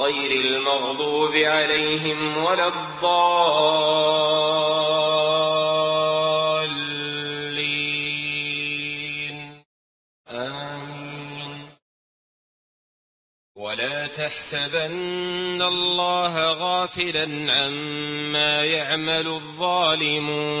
غير المغضوب عليهم ولا الضالين. آمين. ولا تحسبن الله غافلا عما يعمل الظالمون.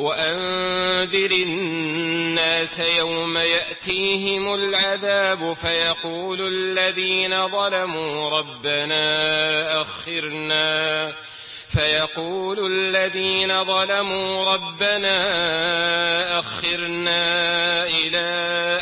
وأنذر الناس يوم يأتيهم العذاب فيقول الذين ظلموا ربنا أخرنا. فيقول الذين ظلموا ربنا أخرنا إلى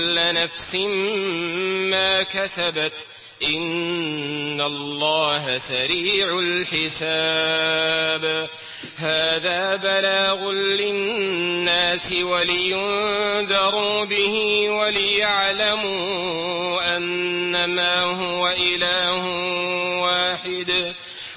كل نفس ما كسبت إن الله سريع الحساب. هذا بلاغ للناس ولينذروا به وليعلموا أنما هو إله واحد.